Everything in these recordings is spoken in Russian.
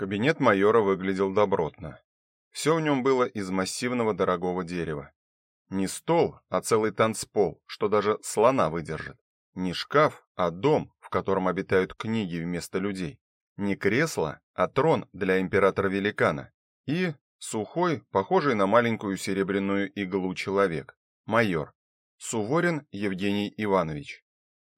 Кабинет майора выглядел добротно. Все в нем было из массивного дорогого дерева. Не стол, а целый танцпол, что даже слона выдержит. Не шкаф, а дом, в котором обитают книги вместо людей. Не кресло, а трон для императора-великана. И сухой, похожий на маленькую серебряную иглу человек. Майор. Суворин Евгений Иванович.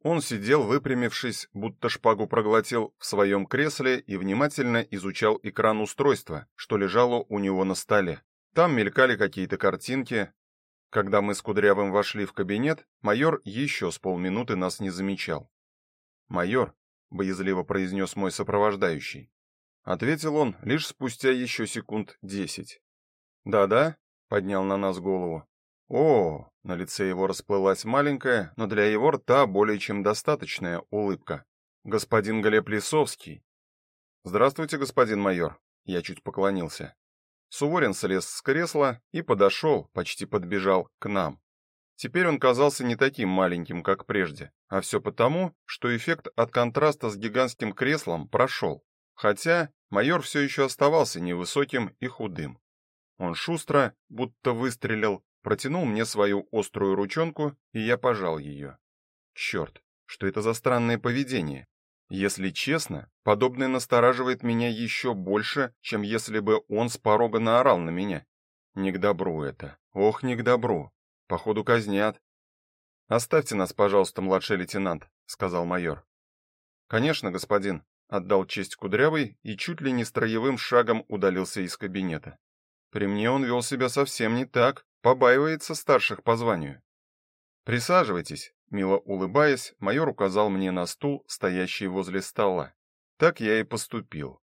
Он сидел, выпрямившись, будто шпагу проглотил в своем кресле и внимательно изучал экран устройства, что лежало у него на столе. Там мелькали какие-то картинки. Когда мы с Кудрявым вошли в кабинет, майор еще с полминуты нас не замечал. "Майор", боязливо произнес мой сопровождающий. Ответил он лишь спустя еще секунд десять. "Да-да", поднял на нас голову. О, на лице его расплылась маленькая, но для его рта более чем достаточная улыбка. Господин Глеб Лисовский. Здравствуйте, господин майор. Я чуть поклонился. Суворин слез с кресла и подошел, почти подбежал к нам. Теперь он казался не таким маленьким, как прежде, а все потому, что эффект от контраста с гигантским креслом прошел. Хотя майор все еще оставался невысоким и худым. Он шустро, будто выстрелил, протянул мне свою острую ручонку, и я пожал ее. Черт, что это за странное поведение? Если честно, подобное настораживает меня еще больше, чем если бы он с порога наорал на меня. Не к добру это. Ох, не к добру. Походу казнят. Оставьте нас, пожалуйста, младший лейтенант, сказал майор. Конечно, господин, отдал честь Кудрявый и чуть ли не строевым шагом удалился из кабинета. При мне он вел себя совсем не так, побаивается старших по званию. Присаживайтесь, мило улыбаясь, майор указал мне на стул, стоящий возле стола. Так я и поступил.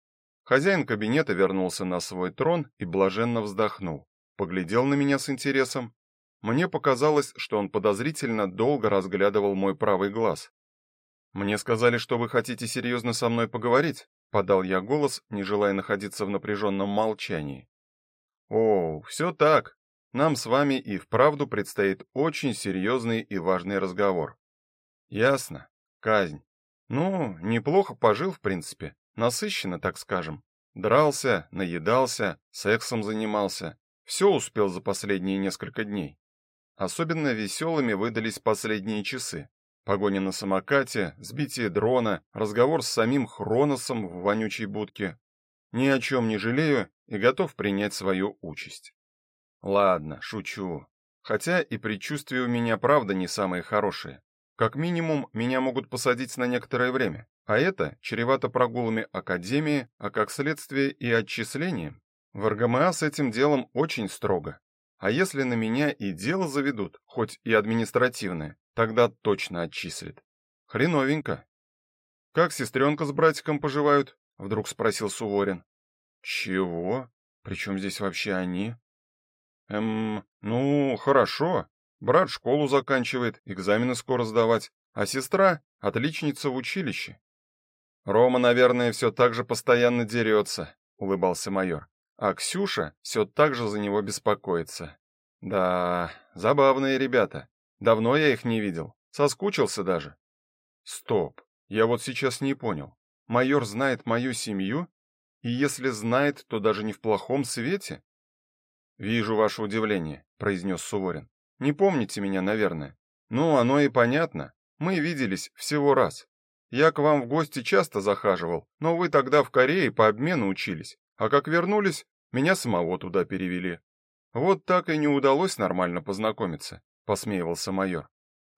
Хозяин кабинета вернулся на свой трон и блаженно вздохнул, поглядел на меня с интересом. Мне показалось, что он подозрительно долго разглядывал мой правый глаз. Мне сказали, что вы хотите серьезно со мной поговорить, подал я голос, не желая находиться в напряженном молчании. О, все так, нам с вами и вправду предстоит очень серьезный и важный разговор. Ясно. Казнь. Ну, неплохо пожил, в принципе. Насыщенно, так скажем. Дрался, наедался, сексом занимался. Все успел за последние несколько дней. Особенно веселыми выдались последние часы. Погоня на самокате, сбитие дрона, разговор с самим Хроносом в вонючей будке. Ни о чем не жалею и готов принять свою участь. Ладно, шучу. Хотя и предчувствия у меня правда не самые хорошие. Как минимум, меня могут посадить на некоторое время, а это чревато прогулами академии, а как следствие и отчислением. В РГМА с этим делом очень строго. А если на меня и дело заведут, хоть и административное, тогда точно отчислят. Хреновенько. Как сестренка с братиком поживают? вдруг спросил Суворин. Чего? Причем здесь вообще они? Эм, ну, хорошо. Брат школу заканчивает, экзамены скоро сдавать, а сестра отличница в училище. Рома, наверное, все так же постоянно дерется», — улыбался майор. А Ксюша все так же за него беспокоится. Да, забавные ребята. Давно я их не видел. Соскучился даже. Стоп. Я вот сейчас не понял. Майор знает мою семью, и если знает, то даже не в плохом свете. Вижу ваше удивление, произнес Суворин. Не помните меня, наверное. Ну, оно и понятно. Мы виделись всего раз. Я к вам в гости часто захаживал, но вы тогда в Корее по обмену учились, а как вернулись, меня самого туда перевели. Вот так и не удалось нормально познакомиться, посмеивался майор.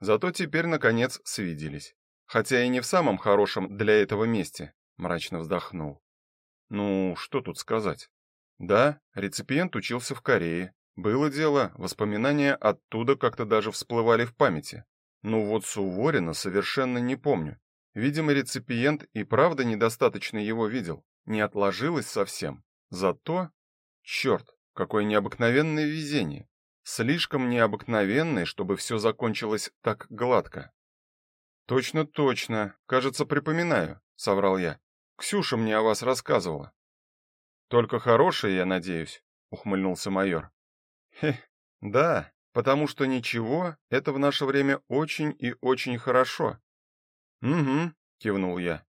Зато теперь наконец свиделись. Хотя и не в самом хорошем для этого месте, мрачно вздохнул. Ну, что тут сказать? Да, реципиент учился в Корее. Было дело, воспоминания оттуда как-то даже всплывали в памяти. Ну вот Суворина совершенно не помню. Видимо, реципиент и правда недостаточно его видел, не отложилось совсем. Зато, черт, какое необыкновенное везение. Слишком необыкновенное, чтобы все закончилось так гладко. Точно, точно, кажется, припоминаю, соврал я. Ксюша мне о вас рассказывала. Только хорошее, я надеюсь, ухмыльнулся майор. Хе, да, потому что ничего это в наше время очень и очень хорошо. Угу, кивнул я.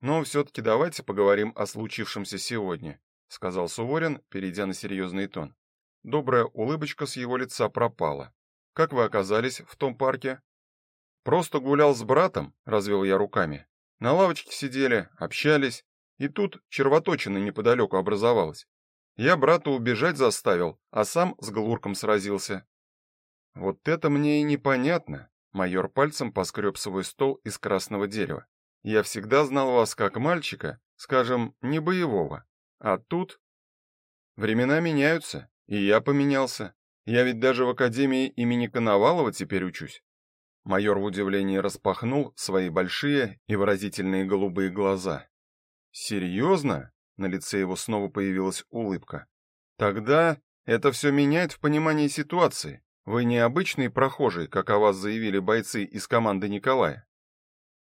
Но все таки давайте поговорим о случившемся сегодня, сказал Суворин, перейдя на серьезный тон. Добрая улыбочка с его лица пропала. Как вы оказались в том парке? Просто гулял с братом, развел я руками. На лавочке сидели, общались, и тут червоточина неподалеку образовалась. Я брата убежать заставил, а сам с глурком сразился. Вот это мне и непонятно. Майор пальцем поскреб свой стол из красного дерева. Я всегда знал вас как мальчика, скажем, не боевого. А тут времена меняются, и я поменялся. Я ведь даже в академии имени Коновалова теперь учусь. Майор в удивлении распахнул свои большие и выразительные голубые глаза. Серьезно? На лице его снова появилась улыбка. Тогда это все меняет в понимании ситуации. Вы не обычный прохожий, как о вас заявили бойцы из команды Николая.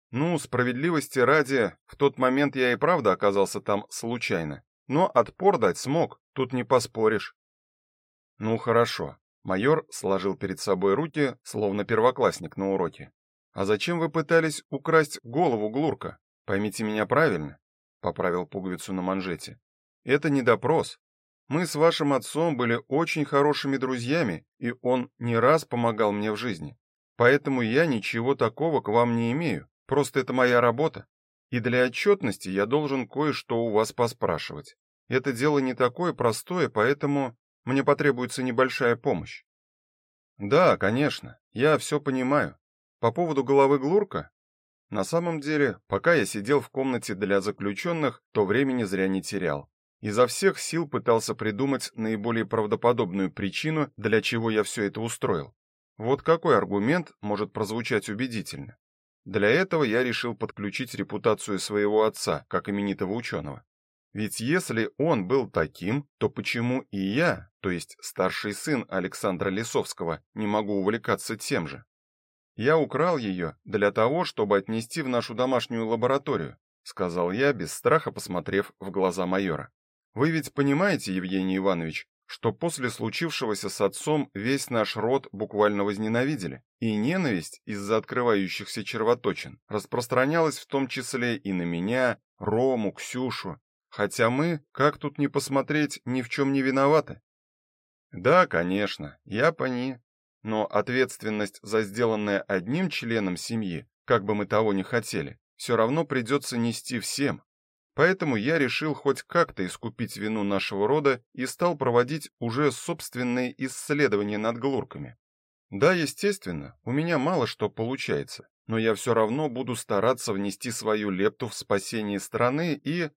Ну, справедливости ради, в тот момент я и правда оказался там случайно, но отпор дать смог, тут не поспоришь. Ну хорошо. Майор сложил перед собой руки, словно первоклассник на уроке. А зачем вы пытались украсть голову Глурка? Поймите меня правильно поправил пуговицу на манжете. Это не допрос. Мы с вашим отцом были очень хорошими друзьями, и он не раз помогал мне в жизни. Поэтому я ничего такого к вам не имею. Просто это моя работа. И для отчетности я должен кое-что у вас поспрашивать. Это дело не такое простое, поэтому мне потребуется небольшая помощь. Да, конечно. Я все понимаю. По поводу головы Глурка на самом деле, пока я сидел в комнате для заключенных, то времени зря не терял. Изо всех сил пытался придумать наиболее правдоподобную причину, для чего я все это устроил. Вот какой аргумент может прозвучать убедительно. Для этого я решил подключить репутацию своего отца, как именитого ученого. Ведь если он был таким, то почему и я, то есть старший сын Александра Лисовского, не могу увлекаться тем же? Я украл ее для того, чтобы отнести в нашу домашнюю лабораторию, сказал я, без страха посмотрев в глаза майора. Вы ведь понимаете, Евгений Иванович, что после случившегося с отцом весь наш род буквально возненавидели, и ненависть из-за открывающихся червоточин распространялась в том числе и на меня, Рому, Ксюшу, хотя мы, как тут не посмотреть, ни в чем не виноваты. Да, конечно, я пони, но ответственность за сделанное одним членом семьи, как бы мы того ни хотели, все равно придется нести всем. Поэтому я решил хоть как-то искупить вину нашего рода и стал проводить уже собственные исследования над глурками. Да, естественно, у меня мало что получается, но я все равно буду стараться внести свою лепту в спасение страны и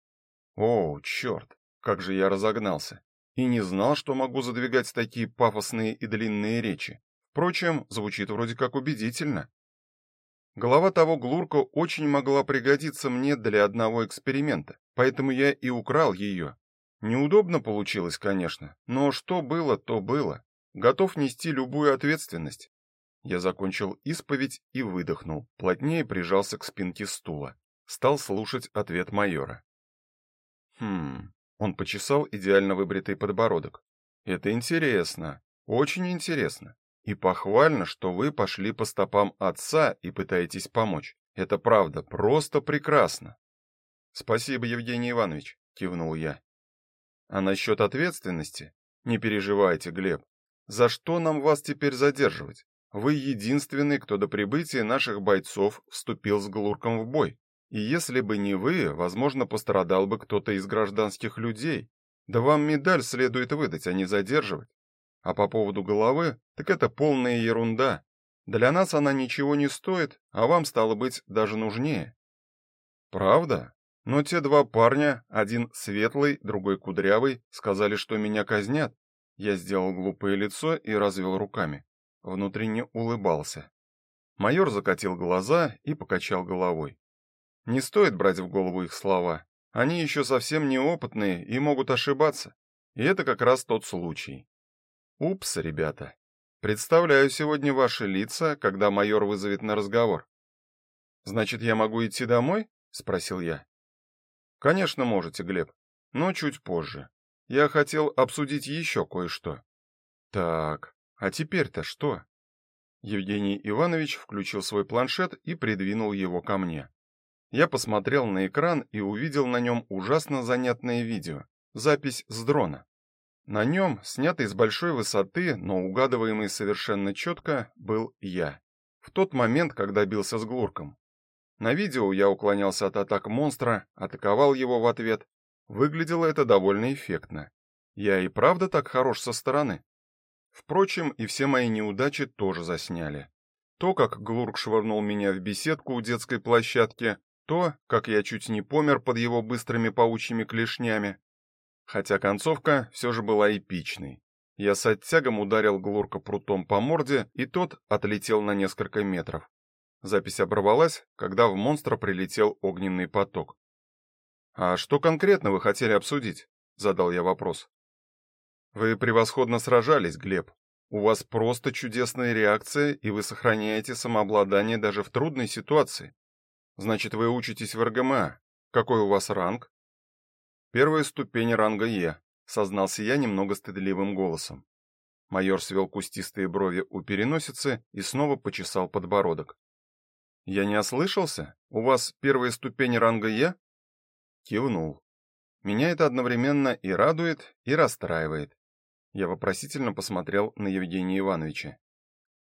О, черт, как же я разогнался. И не знал, что могу задвигать такие пафосные и длинные речи. Впрочем, звучит вроде как убедительно. Голова того глурка очень могла пригодиться мне для одного эксперимента, поэтому я и украл ее. Неудобно получилось, конечно, но что было, то было. Готов нести любую ответственность. Я закончил исповедь и выдохнул, плотнее прижался к спинке стула. Стал слушать ответ майора. Хм, он почесал идеально выбритый подбородок. Это интересно, очень интересно. И похвально, что вы пошли по стопам отца и пытаетесь помочь. Это правда, просто прекрасно. Спасибо, Евгений Иванович, кивнул я. А насчет ответственности? Не переживайте, Глеб. За что нам вас теперь задерживать? Вы единственный, кто до прибытия наших бойцов вступил с Глурком в бой. И если бы не вы, возможно, пострадал бы кто-то из гражданских людей. Да вам медаль следует выдать, а не задерживать. А по поводу головы, так это полная ерунда. Для нас она ничего не стоит, а вам стало быть даже нужнее. Правда? Но те два парня, один светлый, другой кудрявый, сказали, что меня казнят. Я сделал глупое лицо и развел руками. Внутренне улыбался. Майор закатил глаза и покачал головой. Не стоит брать в голову их слова. Они еще совсем неопытные и могут ошибаться. И это как раз тот случай. Упс, ребята. Представляю сегодня ваши лица, когда майор вызовет на разговор. Значит, я могу идти домой? спросил я. Конечно, можете, Глеб, но чуть позже. Я хотел обсудить еще кое-что. Так, а теперь-то что? Евгений Иванович включил свой планшет и придвинул его ко мне. Я посмотрел на экран и увидел на нем ужасно занятное видео, запись с дрона. На нем, снятый с большой высоты, но угадываемый совершенно четко, был я. В тот момент, когда бился с Глурком. На видео я уклонялся от атак монстра, атаковал его в ответ. Выглядело это довольно эффектно. Я и правда так хорош со стороны. Впрочем, и все мои неудачи тоже засняли. То, как Глурк швырнул меня в беседку у детской площадки, то, как я чуть не помер под его быстрыми паучьими клешнями, Хотя концовка все же была эпичной. Я с оттягом ударил Глурка прутом по морде, и тот отлетел на несколько метров. Запись оборвалась, когда в монстра прилетел огненный поток. А что конкретно вы хотели обсудить? задал я вопрос. Вы превосходно сражались, Глеб. У вас просто чудесная реакция, и вы сохраняете самообладание даже в трудной ситуации. Значит, вы учитесь в РГМА. Какой у вас ранг? Первая ступень ранга Е, сознался я немного стыдливым голосом. Майор свел кустистые брови у переносицы и снова почесал подбородок. Я не ослышался? У вас первая ступень ранга Е? Кивнул. Меня это одновременно и радует, и расстраивает. Я вопросительно посмотрел на Евгения Ивановича.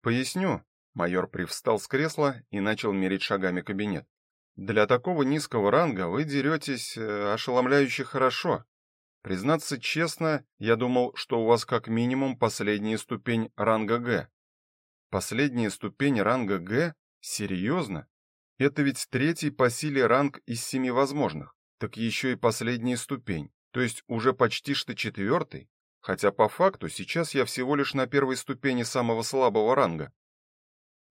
Поясню. Майор привстал с кресла и начал мерить шагами кабинет. Для такого низкого ранга вы деретесь э, ошеломляюще хорошо. Признаться честно, я думал, что у вас как минимум последняя ступень ранга Г. Последняя ступень ранга Г? Серьезно? Это ведь третий по силе ранг из семи возможных. Так еще и последняя ступень, то есть уже почти что четвертый. Хотя по факту сейчас я всего лишь на первой ступени самого слабого ранга.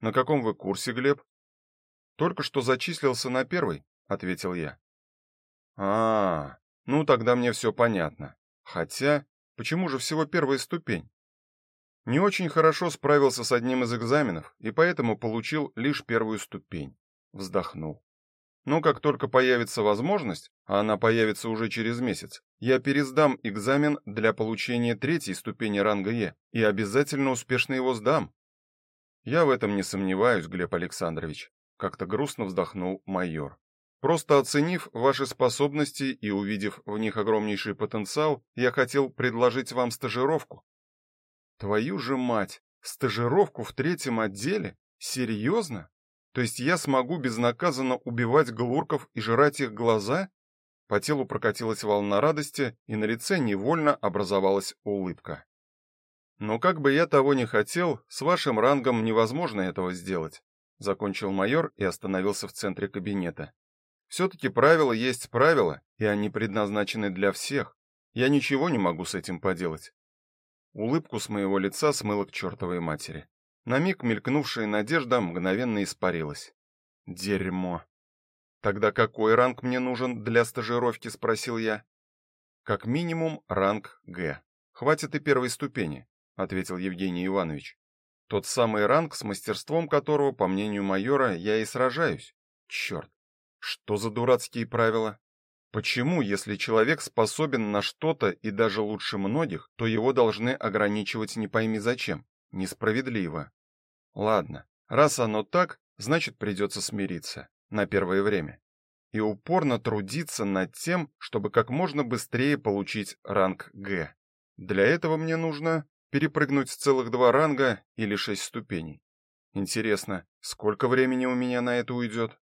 На каком вы курсе, Глеб? Только что зачислился на первый, ответил я. А, ну тогда мне все понятно. Хотя, почему же всего первая ступень? Не очень хорошо справился с одним из экзаменов и поэтому получил лишь первую ступень. Вздохнул. Но как только появится возможность, а она появится уже через месяц, я пересдам экзамен для получения третьей ступени ранга Е и обязательно успешно его сдам. Я в этом не сомневаюсь, Глеб Александрович как-то грустно вздохнул майор. Просто оценив ваши способности и увидев в них огромнейший потенциал, я хотел предложить вам стажировку. Твою же мать, стажировку в третьем отделе? Серьезно? То есть я смогу безнаказанно убивать глурков и жрать их глаза? По телу прокатилась волна радости, и на лице невольно образовалась улыбка. Но как бы я того не хотел, с вашим рангом невозможно этого сделать закончил майор и остановился в центре кабинета. все таки правила есть правила, и они предназначены для всех. Я ничего не могу с этим поделать. Улыбку с моего лица смыло к чертовой матери. На миг мелькнувшая надежда мгновенно испарилась. Дерьмо. Тогда какой ранг мне нужен для стажировки, спросил я. Как минимум ранг Г. Хватит и первой ступени, ответил Евгений Иванович. Тот самый ранг, с мастерством которого, по мнению майора, я и сражаюсь. Черт, Что за дурацкие правила? Почему, если человек способен на что-то и даже лучше многих, то его должны ограничивать не пойми зачем? Несправедливо. Ладно, раз оно так, значит придется смириться на первое время и упорно трудиться над тем, чтобы как можно быстрее получить ранг Г. Для этого мне нужно перепрыгнуть целых два ранга или шесть ступеней. Интересно, сколько времени у меня на это уйдет?